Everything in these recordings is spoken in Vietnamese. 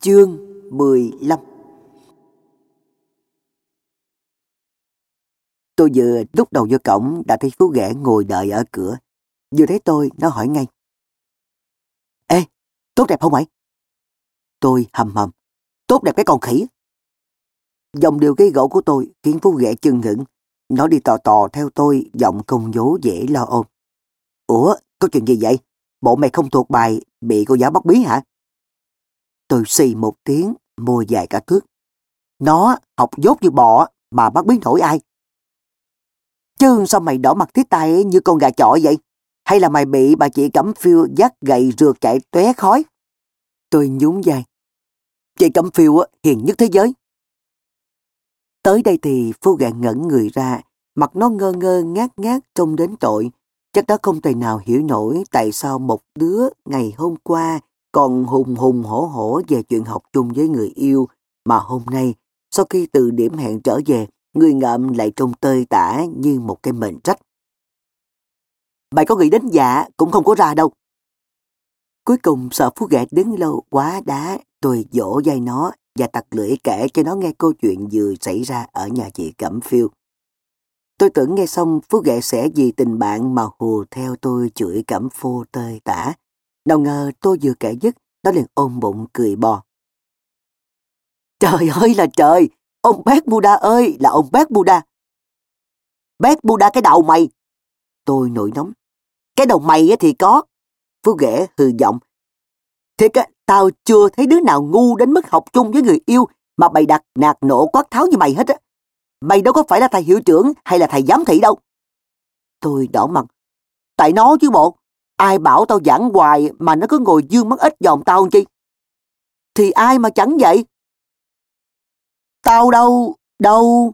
Chương 15 Tôi vừa lúc đầu vô cổng đã thấy Phú Ghẻ ngồi đợi ở cửa. Vừa thấy tôi, nó hỏi ngay. Ê, tốt đẹp không mày? Tôi hầm hầm. Tốt đẹp cái con khỉ. Dòng điều gây gỗ của tôi khiến Phú Ghẻ chừng ngững. Nó đi tò tò theo tôi, giọng công dố dễ lo ôm. Ủa, có chuyện gì vậy? Bộ mày không thuộc bài, bị cô giáo bắt bí hả? Tôi xì một tiếng, môi dài cả thước. Nó học dốt như bọ mà bắt biến nổi ai. Chứ sao mày đỏ mặt thiết tay như con gà chọi vậy? Hay là mày bị bà chị Cẩm Phiêu dắt gậy rượt chạy tóe khói? Tôi nhún vai. Chị Cẩm Phiêu hiền nhất thế giới. Tới đây thì Phu gạn ngẩn người ra, mặt nó ngơ ngơ ngát ngát trông đến tội. Chắc đó không thể nào hiểu nổi tại sao một đứa ngày hôm qua còn hùng hùng hổ hổ về chuyện học chung với người yêu, mà hôm nay, sau khi từ điểm hẹn trở về, người ngậm lại trông tơi tả như một cái mệnh trách. Mày có nghĩ đến dạ cũng không có ra đâu. Cuối cùng sợ Phú Gạt đứng lâu quá đá, tôi dỗ dây nó và tặc lưỡi kể cho nó nghe câu chuyện vừa xảy ra ở nhà chị Cẩm Phiêu. Tôi tưởng nghe xong Phú Ghệ sẽ vì tình bạn mà hù theo tôi chửi Cẩm Phô tơi tả. Đâu ngờ tôi vừa kể dứt, nó liền ôm bụng cười bò. Trời ơi là trời! Ông bác Buddha ơi là ông bác Buddha! Bác Buddha cái đầu mày! Tôi nổi nóng. Cái đầu mày thì có. Phú ghẻ hừ giọng. Thiệt á, tao chưa thấy đứa nào ngu đến mức học chung với người yêu mà bày đặt nạt nổ quát tháo như mày hết á. Mày đâu có phải là thầy hiệu trưởng hay là thầy giám thị đâu. Tôi đỏ mặt. Tại nó chứ bộ. Ai bảo tao giảng hoài mà nó cứ ngồi dương mắt ít dòm tao chi? Thì ai mà chẳng vậy? Tao đâu, đâu.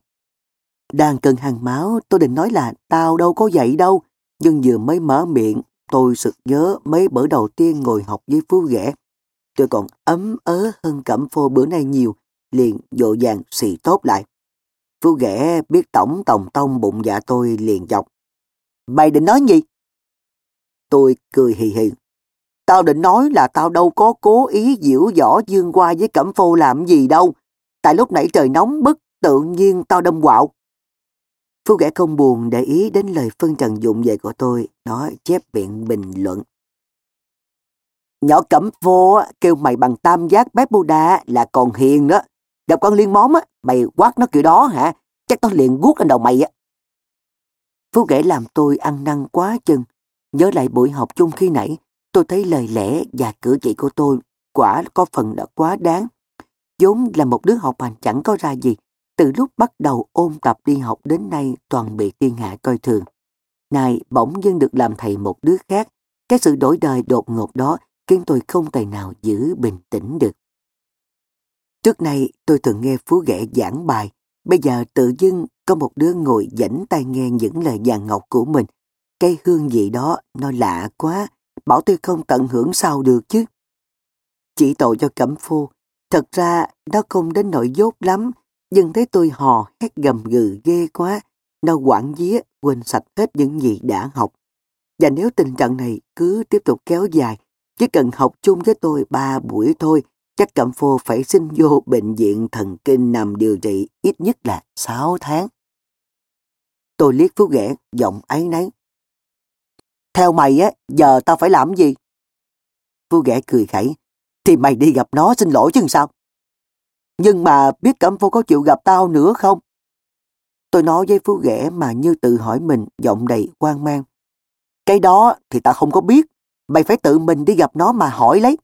Đang cần hàng máu, tôi định nói là tao đâu có vậy đâu. Nhưng vừa mới mở miệng, tôi sực nhớ mấy bữa đầu tiên ngồi học với Phú Ghẻ. Tôi còn ấm ớ hơn cẩm phô bữa nay nhiều, liền dội vàng xì tốt lại. Phú Ghẻ biết tổng tòng tông bụng dạ tôi liền dọc. Mày định nói gì? Tôi cười hì hì. Tao định nói là tao đâu có cố ý diễu võ dương qua với cẩm phô làm gì đâu. Tại lúc nãy trời nóng bức, tự nhiên tao đâm quạo. Phú ghẻ không buồn để ý đến lời phân trần dụng về của tôi, nó chép miệng bình luận. Nhỏ cẩm phô kêu mày bằng tam giác bếp Buddha là còn hiền đó. Gặp con liên móm á, mày quát nó kiểu đó hả? Chắc tao liền guốc lên đầu mày á. Phú ghẻ làm tôi ăn năn quá chừng. Nhớ lại buổi học chung khi nãy, tôi thấy lời lẽ và cử chỉ của tôi quả có phần đã quá đáng. vốn là một đứa học hành chẳng có ra gì, từ lúc bắt đầu ôn tập đi học đến nay toàn bị thiên hạ coi thường. Này bỗng dưng được làm thầy một đứa khác, cái sự đổi đời đột ngột đó khiến tôi không tài nào giữ bình tĩnh được. Trước nay tôi thường nghe Phú Ghẻ giảng bài, bây giờ tự dưng có một đứa ngồi dẫn tai nghe những lời vàng ngọc của mình cái hương vị đó nó lạ quá, bảo tôi không tận hưởng sao được chứ. Chỉ tội cho Cẩm Phu, thật ra nó không đến nỗi dốt lắm, nhưng thấy tôi hò hét gầm gừ ghê quá, nó quảng día quên sạch hết những gì đã học. Và nếu tình trạng này cứ tiếp tục kéo dài, chỉ cần học chung với tôi ba buổi thôi, chắc Cẩm phu phải xin vô bệnh viện thần kinh nằm điều trị ít nhất là 6 tháng. Tôi liếc Phú Ghẻ, giọng ấy nấy. Theo mày á, giờ tao phải làm gì? Vua ghẻ cười khẩy. Thì mày đi gặp nó xin lỗi chứ sao? Nhưng mà biết Cẩm phu có chịu gặp tao nữa không? Tôi nói với Phú ghẻ mà như tự hỏi mình giọng đầy quan mang. Cái đó thì tao không có biết. Mày phải tự mình đi gặp nó mà hỏi lấy.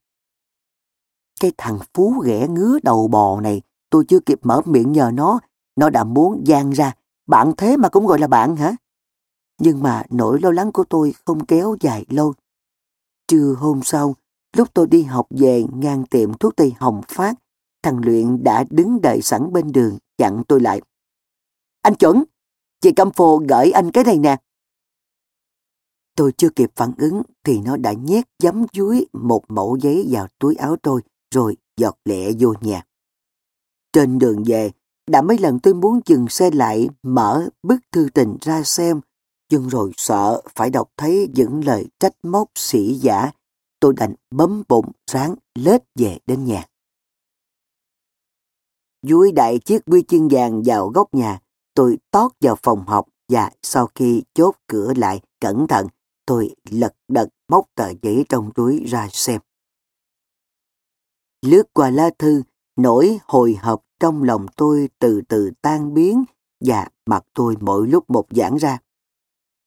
Cái thằng Phú ghẻ ngứa đầu bò này, tôi chưa kịp mở miệng nhờ nó. Nó đã muốn gian ra. Bạn thế mà cũng gọi là bạn hả? Nhưng mà nỗi lo lắng của tôi không kéo dài lâu. Trưa hôm sau, lúc tôi đi học về ngang tiệm thuốc tây Hồng Phát, thằng Luyện đã đứng đợi sẵn bên đường chặn tôi lại. Anh chuẩn, chị Cam Phô gửi anh cái này nè. Tôi chưa kịp phản ứng thì nó đã nhét giấm dưới một mẫu giấy vào túi áo tôi rồi giọt lẹ vô nhà. Trên đường về, đã mấy lần tôi muốn dừng xe lại mở bức thư tình ra xem nhưng rồi sợ phải đọc thấy những lời trách móc sĩ giả, tôi đành bấm bụng ráng lết về đến nhà. dúi đại chiếc quy chương vàng vào góc nhà. Tôi tót vào phòng học và sau khi chốt cửa lại cẩn thận, tôi lật đật móc tờ giấy trong túi ra xem. Lướt qua lá thư, nỗi hồi hộp trong lòng tôi từ từ tan biến và mặt tôi mỗi lúc một giãn ra.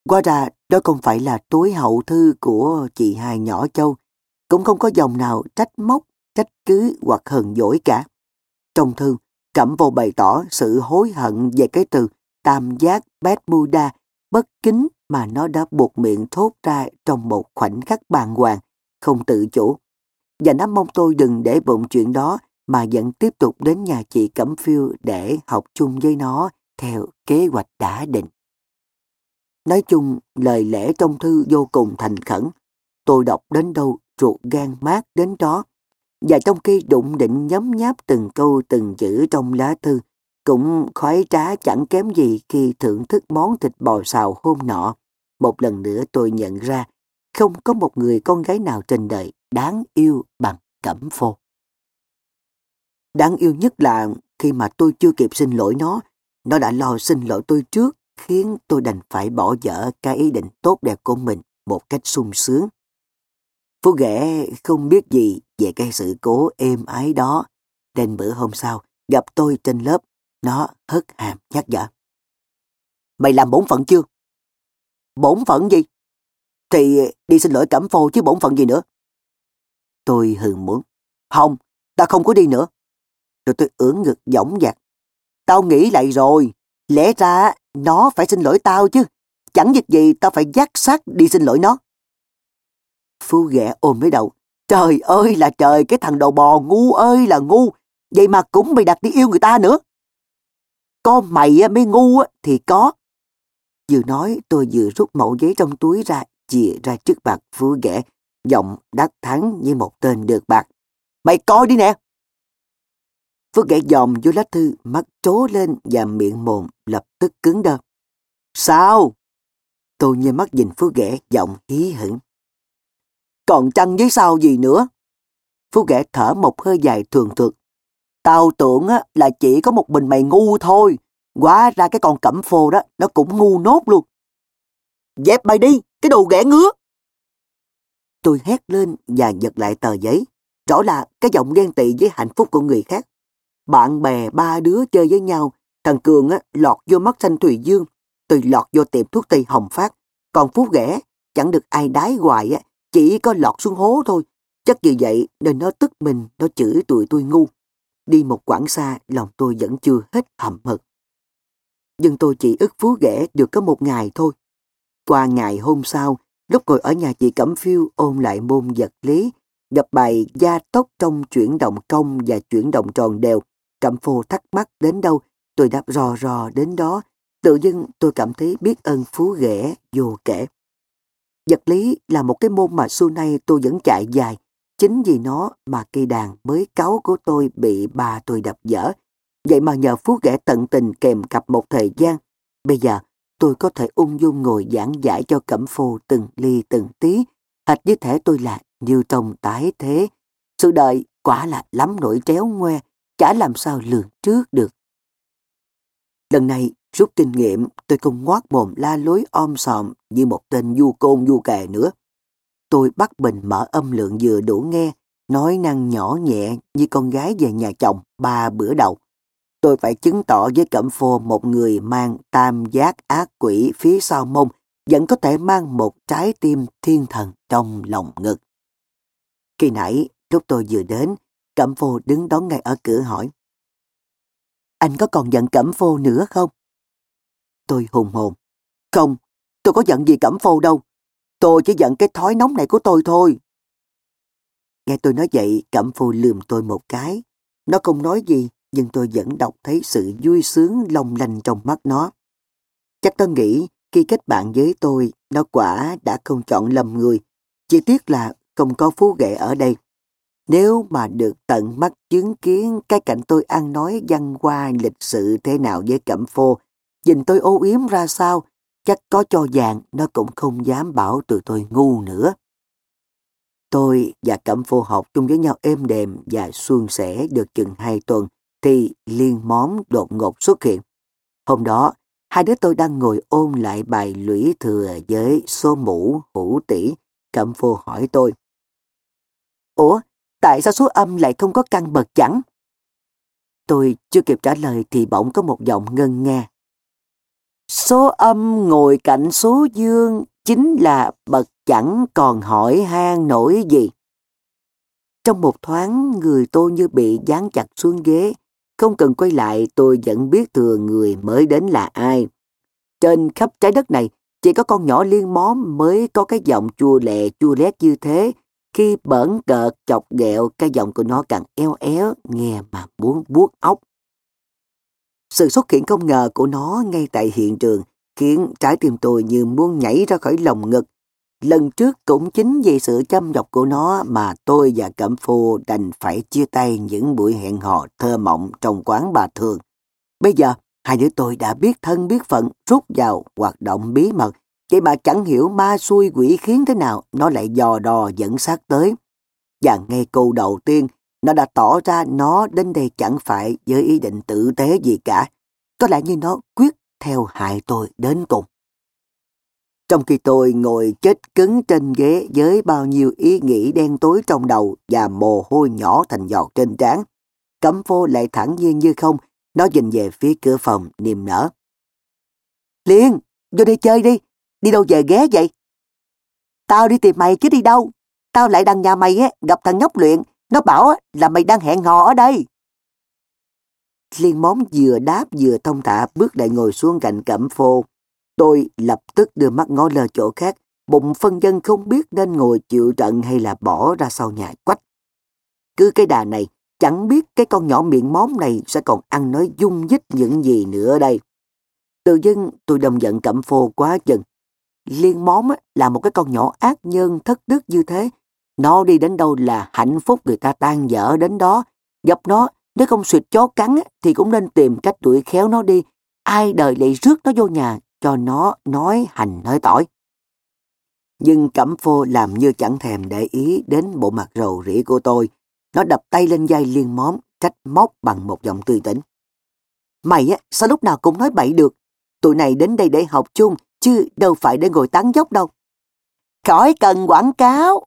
Qua ra đó không phải là túi hậu thư của chị hai nhỏ châu, cũng không có dòng nào trách móc, trách cứ hoặc hờn dỗi cả. Trong thư, Cẩm vô bày tỏ sự hối hận về cái từ tam giác Bermuda bất kính mà nó đã buộc miệng thốt ra trong một khoảnh khắc bàng hoàng, không tự chủ. Và nó mong tôi đừng để bụng chuyện đó mà vẫn tiếp tục đến nhà chị Cẩm Phiêu để học chung với nó theo kế hoạch đã định. Nói chung, lời lẽ trong thư vô cùng thành khẩn. Tôi đọc đến đâu, ruột gan mát đến đó. Và trong khi đụng định nhấm nháp từng câu từng chữ trong lá thư, cũng khoái trá chẳng kém gì khi thưởng thức món thịt bò xào hôm nọ. Một lần nữa tôi nhận ra, không có một người con gái nào trên đời đáng yêu bằng Cẩm Phô. Đáng yêu nhất là khi mà tôi chưa kịp xin lỗi nó, nó đã lo xin lỗi tôi trước, khiến tôi đành phải bỏ dở cái ý định tốt đẹp của mình một cách sung sướng. Phú ghẻ không biết gì về cái sự cố êm ái đó, nên bữa hôm sau gặp tôi trên lớp, nó hất hàm nhắc nhở. Mày làm bổn phận chưa? Bổn phận gì? Thì đi xin lỗi cẩm phô chứ bổn phận gì nữa? Tôi hừ muốn. Không, ta không có đi nữa. Rồi tôi ưỡn ngực dõng dạc. Tao nghĩ lại rồi, lẽ ra nó phải xin lỗi tao chứ. Chẳng việc gì tao phải dắt sát đi xin lỗi nó. Phu ghẻ ôm lấy đầu. Trời ơi là trời, cái thằng đầu bò ngu ơi là ngu. Vậy mà cũng mày đặt đi yêu người ta nữa. Có mày mới ngu thì có. Vừa nói tôi vừa rút mẫu giấy trong túi ra, chìa ra trước mặt Phu ghẻ giọng đắc thắng như một tên được bạc. Mày coi đi nè. Phước gãy dòm vô lá thư, mắt trố lên và miệng mồm lập tức cứng đơ. Sao? Tôi nhìn mắt nhìn Phước ghẻ giọng hí hửng. Còn chăng với sao gì nữa? Phước ghẻ thở một hơi dài thường thực. Tao tưởng là chỉ có một mình mày ngu thôi. Quá ra cái con cẩm phô đó, nó cũng ngu nốt luôn. Dẹp mày đi, cái đồ ghẻ ngứa. Tôi hét lên và giật lại tờ giấy. Rõ là cái giọng ghen tị với hạnh phúc của người khác. Bạn bè ba đứa chơi với nhau, thằng Cường á, lọt vô mắt xanh Thùy Dương, tôi lọt vô tiệm thuốc tây Hồng Phát, còn Phú ghẻ, chẳng được ai đái hoài á, chỉ có lọt xuống hố thôi. Chắc vì vậy nên nó tức mình, nó chửi tụi tôi ngu. Đi một quãng xa, lòng tôi vẫn chưa hết hầm hực. Nhưng tôi chỉ ức Phú ghẻ được có một ngày thôi. Qua ngày hôm sau, lúc ngồi ở nhà chị Cẩm Phiêu ôm lại môn vật lý, gặp bài gia tốc trong chuyển động công và chuyển động tròn đều, Cẩm phù thắc mắc đến đâu, tôi đáp rò rò đến đó. Tự dưng tôi cảm thấy biết ơn phú ghẻ vô kể. Vật lý là một cái môn mà xưa nay tôi vẫn chạy dài. Chính vì nó mà cây đàn mới cáu của tôi bị bà tôi đập dở. Vậy mà nhờ phú ghẻ tận tình kèm cặp một thời gian. Bây giờ tôi có thể ung dung ngồi giảng giải cho cẩm phù từng ly từng tí. Hệt như thể tôi là như trong tái thế. Sự đời quả là lắm nỗi tréo ngoe chả làm sao lường trước được. Lần này, rút kinh nghiệm, tôi không ngoác mồm la lối om sòm như một tên du côn du kè nữa. Tôi bắt bình mở âm lượng vừa đủ nghe, nói năng nhỏ nhẹ như con gái về nhà chồng ba bữa đầu. Tôi phải chứng tỏ với Cẩm Phô một người mang tam giác ác quỷ phía sau mông vẫn có thể mang một trái tim thiên thần trong lòng ngực. Khi nãy, lúc tôi vừa đến, Cẩm phô đứng đón ngay ở cửa hỏi. Anh có còn giận Cẩm phô nữa không? Tôi hùng hồn. Không, tôi có giận gì Cẩm phô đâu. Tôi chỉ giận cái thói nóng này của tôi thôi. Nghe tôi nói vậy, Cẩm phô lườm tôi một cái. Nó không nói gì, nhưng tôi vẫn đọc thấy sự vui sướng long lanh trong mắt nó. Chắc tôi nghĩ khi kết bạn với tôi, nó quả đã không chọn lầm người. Chỉ tiếc là không có phú ghệ ở đây. Nếu mà được tận mắt chứng kiến cái cảnh tôi ăn nói văn hoa lịch sự thế nào với Cẩm Phô, nhìn tôi ô yếm ra sao, chắc có cho vàng nó cũng không dám bảo tụi tôi ngu nữa. Tôi và Cẩm Phô học chung với nhau êm đềm và suôn sẻ được chừng hai tuần, thì liên móm đột ngột xuất hiện. Hôm đó, hai đứa tôi đang ngồi ôn lại bài lũy thừa với số mũ hữu tỷ. Cẩm phô hỏi tôi. Ủa, tại sao số âm lại không có căn bậc chẳng? Tôi chưa kịp trả lời thì bỗng có một giọng ngân nga. Số âm ngồi cạnh số dương chính là bậc chẳng còn hỏi han nổi gì. Trong một thoáng, người tôi như bị dán chặt xuống ghế. Không cần quay lại, tôi vẫn biết thừa người mới đến là ai. Trên khắp trái đất này, chỉ có con nhỏ liên móm mới có cái giọng chua lẹ chua lét như thế. Khi bẩn cợt chọc ghẹo, cái giọng của nó càng eo éo, nghe mà muốn buốt óc. Sự xuất hiện không ngờ của nó ngay tại hiện trường khiến trái tim tôi như muốn nhảy ra khỏi lồng ngực. Lần trước cũng chính vì sự chăm dọc của nó mà tôi và Cẩm phu đành phải chia tay những buổi hẹn hò thơ mộng trong quán bà thường. Bây giờ, hai đứa tôi đã biết thân biết phận rút vào hoạt động bí mật, vậy mà chẳng hiểu ma xuôi quỷ khiến thế nào nó lại dò đò dẫn sát tới. Và ngay câu đầu tiên, nó đã tỏ ra nó đến đây chẳng phải với ý định tử tế gì cả. Có lẽ như nó quyết theo hại tôi đến cùng. Trong khi tôi ngồi chết cứng trên ghế với bao nhiêu ý nghĩ đen tối trong đầu và mồ hôi nhỏ thành giọt trên trán, cấm vô lại thẳng nhiên như không, nó nhìn về phía cửa phòng niềm nở. Liên, vô đây chơi đi, đi đâu về ghé vậy? Tao đi tìm mày chứ đi đâu? Tao lại đằng nhà mày á, gặp thằng nhóc luyện, nó bảo là mày đang hẹn hò ở đây. Liên món vừa đáp vừa thông thả bước lại ngồi xuống cạnh cẩm phô. Tôi lập tức đưa mắt ngó lơ chỗ khác, bụng phân dân không biết nên ngồi chịu trận hay là bỏ ra sau nhà quách. Cứ cái đà này, chẳng biết cái con nhỏ miệng móm này sẽ còn ăn nói dung dích những gì nữa đây. Tự dưng tôi đồng giận cẩm phô quá chừng. Liên móm là một cái con nhỏ ác nhân thất đức như thế. Nó đi đến đâu là hạnh phúc người ta tan dở đến đó. Gặp nó nếu không suyệt chó cắn thì cũng nên tìm cách đuổi khéo nó đi. Ai đời lại rước nó vô nhà cho nó nói hành nói tỏi. Nhưng Cẩm Phô làm như chẳng thèm để ý đến bộ mặt rầu rĩ của tôi. Nó đập tay lên vai liên móm, trách móc bằng một giọng tươi tỉnh. Mày á, sao lúc nào cũng nói bậy được? Tụi này đến đây để học chung, chứ đâu phải để ngồi tán dốc đâu. Khỏi cần quảng cáo.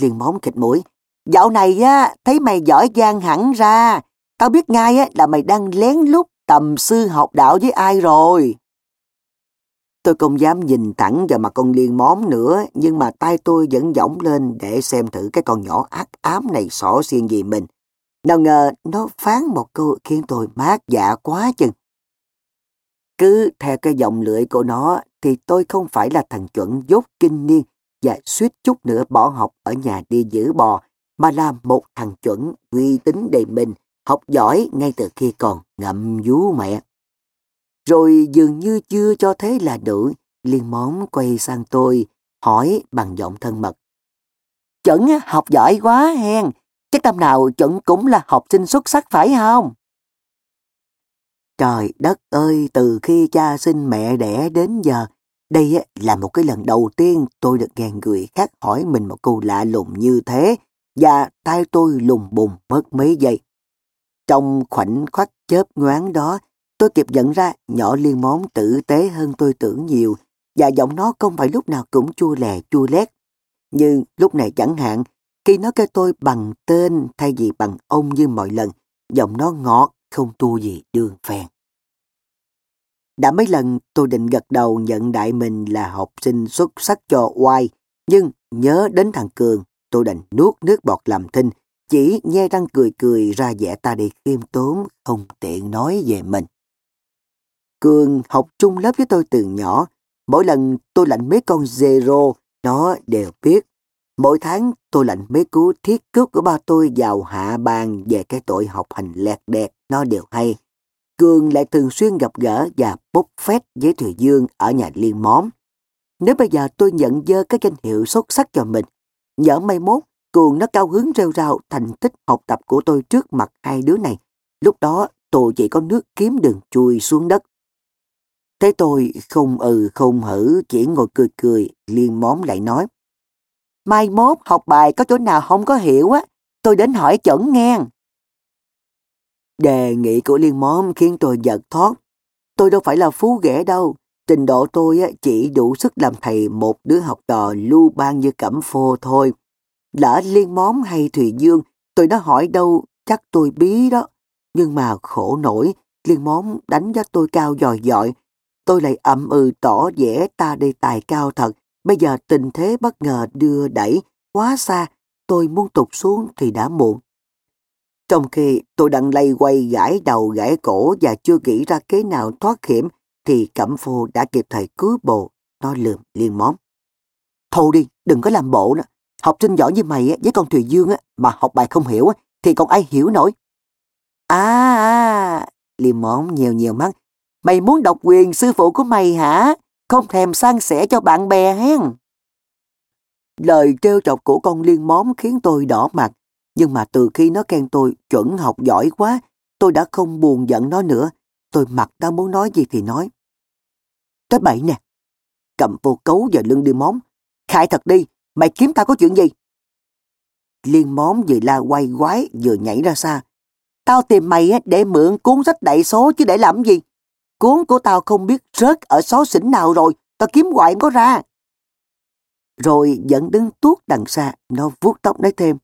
Liên móm khịt mũi. Dạo này á, thấy mày giỏi giang hẳn ra, Tao biết ngay á, là mày đang lén lút tầm sư học đạo với ai rồi. Tôi không dám nhìn thẳng vào mặt con liên móm nữa, nhưng mà tay tôi vẫn dõng lên để xem thử cái con nhỏ ác ám này xỏ xiên gì mình. Nào ngờ nó phán một câu khiến tôi mát dạ quá chừng. Cứ theo cái dòng lưỡi của nó thì tôi không phải là thằng chuẩn dốt kinh niên và suýt chút nữa bỏ học ở nhà đi giữ bò, mà là một thằng chuẩn uy tín đầy mình, học giỏi ngay từ khi còn ngậm vú mẹ. Rồi dường như chưa cho thế là đủ, liền món quay sang tôi, hỏi bằng giọng thân mật. Chuẩn học giỏi quá hen, chắc năm nào chuẩn cũng là học sinh xuất sắc phải không? Trời đất ơi, từ khi cha sinh mẹ đẻ đến giờ, đây là một cái lần đầu tiên tôi được nghe người khác hỏi mình một câu lạ lùng như thế, và tay tôi lùng bùng mất mấy giây. Trong khoảnh khắc chớp nhoáng đó, tôi kịp nhận ra nhỏ liên món tử tế hơn tôi tưởng nhiều, và giọng nó không phải lúc nào cũng chua lè chua lét. Nhưng lúc này chẳng hạn, khi nó kêu tôi bằng tên thay vì bằng ông như mọi lần, giọng nó ngọt, không tu gì đường phèn. Đã mấy lần tôi định gật đầu nhận đại mình là học sinh xuất sắc cho oai, nhưng nhớ đến thằng Cường, tôi đành nuốt nước bọt làm thinh, chỉ nhe răng cười cười ra vẻ ta đi khiêm tốn, không tiện nói về mình. Cường học chung lớp với tôi từ nhỏ. Mỗi lần tôi lạnh mấy con zero, nó đều biết. Mỗi tháng tôi lạnh mấy cú thiết cước của ba tôi vào hạ bàn về cái tội học hành lẹt đẹt, nó đều hay. Cường lại thường xuyên gặp gỡ và bốc phét với thừa Dương ở nhà liên móm. Nếu bây giờ tôi nhận dơ cái danh hiệu xuất sắc cho mình, nhỡ may mốt Cường nó cao hứng rêu rao thành tích học tập của tôi trước mặt hai đứa này. Lúc đó tôi chỉ có nước kiếm đường chui xuống đất. Thế tôi không ừ không hử chỉ ngồi cười cười, liên móm lại nói. Mai mốt học bài có chỗ nào không có hiểu á, tôi đến hỏi chuẩn ngang. Đề nghị của Liên Móm khiến tôi giật thoát. Tôi đâu phải là phú ghẻ đâu. Trình độ tôi chỉ đủ sức làm thầy một đứa học trò lưu ban như Cẩm Phô thôi. Lỡ Liên Móm hay Thùy Dương, tôi đã hỏi đâu, chắc tôi bí đó. Nhưng mà khổ nổi, Liên Móm đánh giá tôi cao dòi dọi. Tôi lại ậm ừ tỏ vẻ ta đây tài cao thật. Bây giờ tình thế bất ngờ đưa đẩy quá xa, tôi muốn tụt xuống thì đã muộn. Trong khi tôi đang lay quay gãi đầu gãi cổ và chưa nghĩ ra kế nào thoát hiểm, thì Cẩm Phô đã kịp thời cứu bồ, nó lườm liên móm. Thôi đi, đừng có làm bộ nữa. Học sinh giỏi như mày với con Thùy Dương mà học bài không hiểu thì còn ai hiểu nổi. À, à liêm món nhiều nhiều mắt. Mày muốn độc quyền sư phụ của mày hả? Không thèm san sẻ cho bạn bè hen. Lời trêu chọc của con liên móm khiến tôi đỏ mặt. Nhưng mà từ khi nó khen tôi chuẩn học giỏi quá, tôi đã không buồn giận nó nữa. Tôi mặc tao muốn nói gì thì nói. Tới bảy nè. Cầm vô cấu và lưng đi móm. Khai thật đi, mày kiếm tao có chuyện gì? Liên móm vừa la quay quái vừa nhảy ra xa. Tao tìm mày để mượn cuốn sách đại số chứ để làm gì? Cuốn của tao không biết rớt ở xó xỉnh nào rồi, tao kiếm hoài có ra. Rồi vẫn đứng tuốt đằng xa, nó vuốt tóc nói thêm.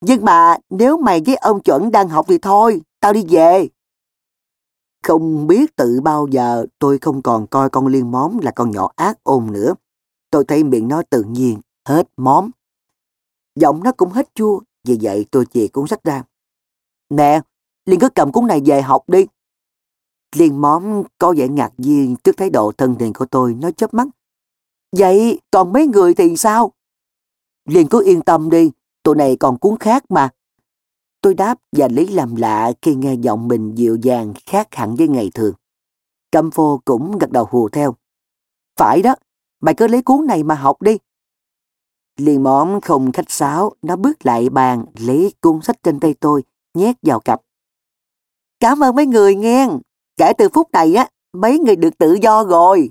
Nhưng mà nếu mày với ông chuẩn đang học thì thôi, tao đi về. Không biết tự bao giờ tôi không còn coi con liên móm là con nhỏ ác ôn nữa. Tôi thấy miệng nó tự nhiên, hết móm. Giọng nó cũng hết chua, vì vậy tôi chìa cuốn sách ra. Nè, Liên cứ cầm cuốn này về học đi. Liên móm có vẻ ngạc nhiên trước thái độ thân thiện của tôi, nó chớp mắt. Vậy còn mấy người thì sao? Liên cứ yên tâm đi, tụi này còn cuốn khác mà. Tôi đáp và lấy làm lạ khi nghe giọng mình dịu dàng khác hẳn với ngày thường. Câm phô cũng gật đầu hùa theo. Phải đó, mày cứ lấy cuốn này mà học đi. Liên mõm không khách sáo, nó bước lại bàn, lấy cuốn sách trên tay tôi, nhét vào cặp. Cảm ơn mấy người nghe, kể từ phút này á, mấy người được tự do rồi.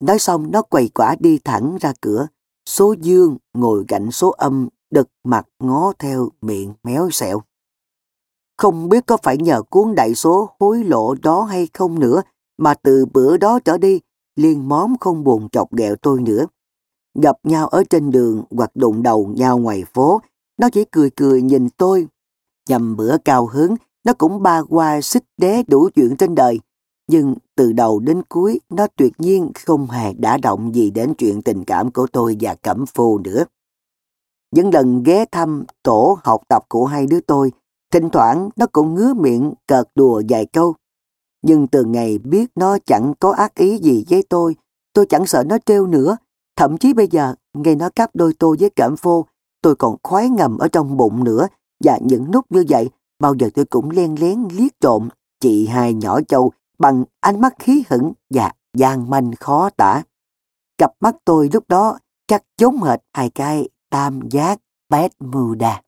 Nói xong nó quầy quả đi thẳng ra cửa, số dương ngồi cạnh số âm đực mặt ngó theo miệng méo xẹo. Không biết có phải nhờ cuốn đại số hối lộ đó hay không nữa, mà từ bữa đó trở đi, liên móm không buồn chọc ghẹo tôi nữa. Gặp nhau ở trên đường hoặc đụng đầu nhau ngoài phố, nó chỉ cười cười nhìn tôi. Nhằm bữa cao hứng, nó cũng ba qua xích đé đủ chuyện trên đời. Nhưng từ đầu đến cuối, nó tuyệt nhiên không hề đã động gì đến chuyện tình cảm của tôi và Cẩm Phu nữa. Những lần ghé thăm tổ học tập của hai đứa tôi, thỉnh thoảng nó cũng ngứa miệng cợt đùa vài câu. Nhưng từ ngày biết nó chẳng có ác ý gì với tôi, tôi chẳng sợ nó trêu nữa. Thậm chí bây giờ, nghe nó cắp đôi tôi với cảm phô, tôi còn khoái ngầm ở trong bụng nữa. Và những lúc như vậy, bao giờ tôi cũng len lén liếc trộm chị hai nhỏ châu bằng ánh mắt khí hững và gian manh khó tả. Cặp mắt tôi lúc đó chắc giống hệt hai cái tam giác Bermuda.